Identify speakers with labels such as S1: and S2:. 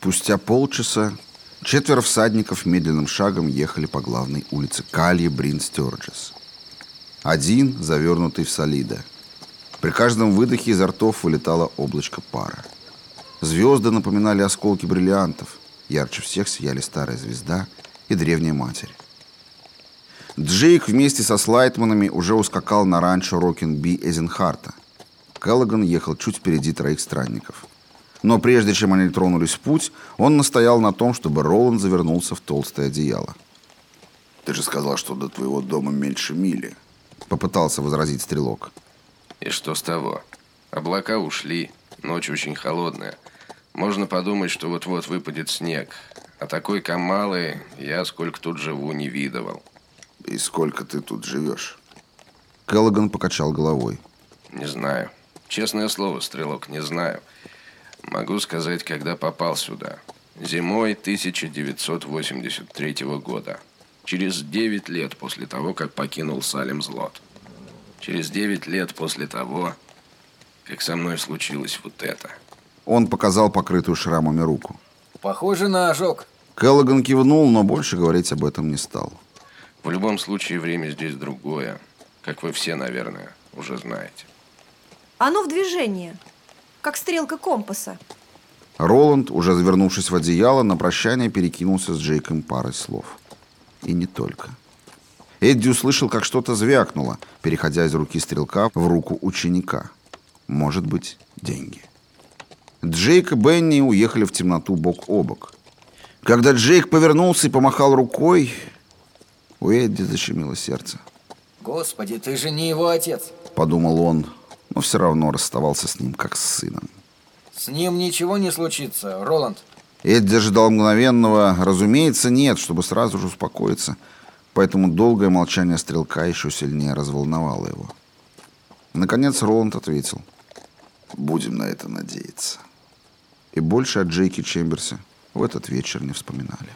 S1: Спустя полчаса четверо всадников медленным шагом ехали по главной улице Кальи Брин Стёрджес. Один, завернутый в солида. При каждом выдохе изо ртов вылетало облачко пара. Звезды напоминали осколки бриллиантов. Ярче всех сияли старая звезда и древняя матерь. Джейк вместе со Слайтманами уже ускакал на ранчо Рокинби Эзенхарта. Келлоган ехал чуть впереди троих странников. Но прежде чем они тронулись в путь, он настоял на том, чтобы Роланд завернулся в толстое одеяло.
S2: «Ты же сказал, что до твоего дома меньше мили», —
S1: попытался возразить стрелок.
S3: «И что с того? Облака ушли, ночь очень холодная. Можно подумать, что вот-вот выпадет снег. А такой Камалы я, сколько тут живу, не видывал».
S2: «И сколько ты тут живешь?»
S1: Келлоган покачал головой.
S3: «Не знаю. Честное слово, Стрелок, не знаю. Могу сказать, когда попал сюда. Зимой 1983 года. Через 9 лет после того, как покинул Салем Злот. Через 9 лет после того, как со мной случилось вот это».
S1: Он показал покрытую шрамами руку.
S4: Похоже на ожог.
S1: Келлоган кивнул, но больше говорить об этом не стал.
S3: В любом случае, время здесь другое. Как вы все, наверное, уже знаете.
S5: Оно в движении, как стрелка компаса.
S1: Роланд, уже завернувшись в одеяло, на прощание перекинулся с Джейком парой слов. И не только. Эдди услышал, как что-то звякнуло, переходя из руки стрелка в руку ученика. Может быть, деньги. Джейк и Бенни уехали в темноту бок о бок. Когда Джейк повернулся и помахал рукой, у Эдди защемило сердце.
S4: Господи, ты же не его отец.
S1: Подумал он, но все равно расставался с ним, как с сыном.
S4: С ним ничего не случится, Роланд.
S1: Эдди ожидал мгновенного «разумеется, нет», чтобы сразу же успокоиться. Поэтому долгое молчание стрелка еще сильнее разволновало его. Наконец Роланд ответил.
S2: «Будем на это надеяться».
S1: И больше о Джейке Чемберсе в этот вечер не вспоминали.